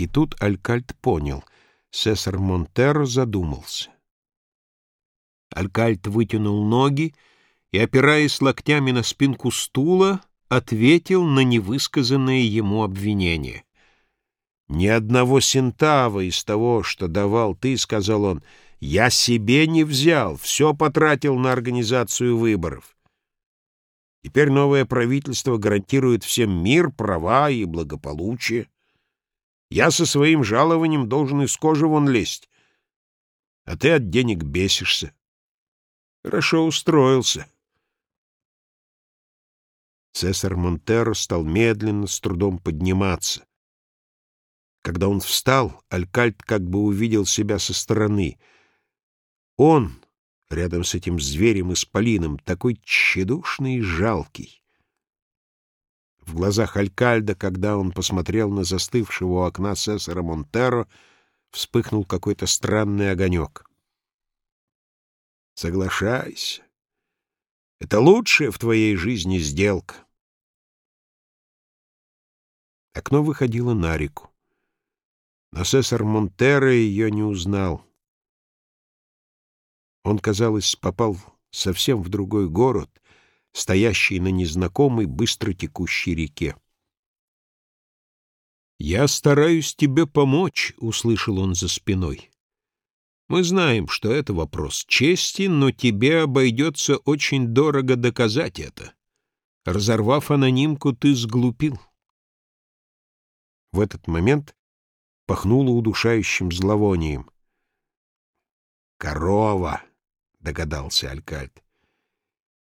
И тут Алькальт понял. Сесар Монтеро задумался. Алькальт вытянул ноги и, опираясь локтями на спинку стула, ответил на невысказанное ему обвинение. «Ни одного сентава из того, что давал ты, — сказал он, — я себе не взял, все потратил на организацию выборов. Теперь новое правительство гарантирует всем мир, права и благополучие. Я со своим жалованием должен из кожи вон лезть, а ты от денег бесишься. Хорошо устроился». Цесар Монтеро стал медленно, с трудом подниматься. Когда он встал, Алькальт как бы увидел себя со стороны. Он, рядом с этим зверем-исполином, такой тщедушный и жалкий. В глазах Алькальда, когда он посмотрел на застывшего у окна Цесара Монтеро, вспыхнул какой-то странный огонек. «Соглашайся. Это лучшая в твоей жизни сделка». Окно выходило на реку. Но Сесар Монтеро ее не узнал. Он, казалось, попал совсем в другой город, стоящий на незнакомой, быстро текущей реке. «Я стараюсь тебе помочь», — услышал он за спиной. «Мы знаем, что это вопрос чести, но тебе обойдется очень дорого доказать это. Разорвав анонимку, ты сглупил». В этот момент пахнуло удушающим зловонием. «Корова!» — догадался Алькальд.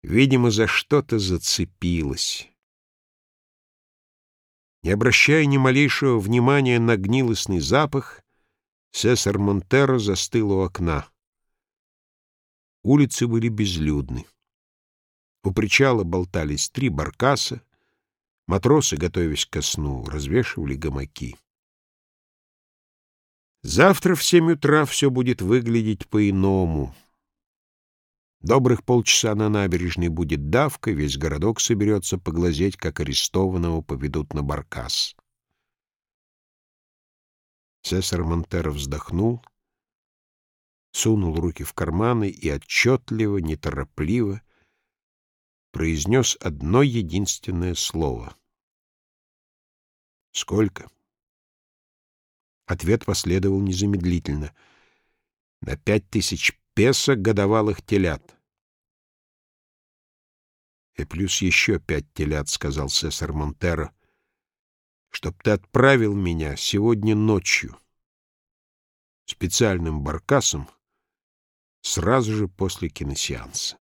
«Видимо, за что-то зацепилась». Не обращая ни малейшего внимания на гнилостный запах, Сесар Монтеро застыл у окна. Улицы были безлюдны. У причала болтались три баркаса, матросы, готовясь ко сну, развешивали гамаки. Завтра в семь утра все будет выглядеть по-иному. Добрых полчаса на набережной будет давка, весь городок соберется поглазеть, как арестованного поведут на баркас. Цесар Монтеро вздохнул, сунул руки в карманы и отчетливо, неторопливо произнес одно единственное слово. «Сколько?» Ответ последовал незамедлительно. На пять тысяч песо годовалых телят. — И плюс еще пять телят, — сказал Сесар Монтеро, — чтоб ты отправил меня сегодня ночью специальным баркасом сразу же после киносеанса.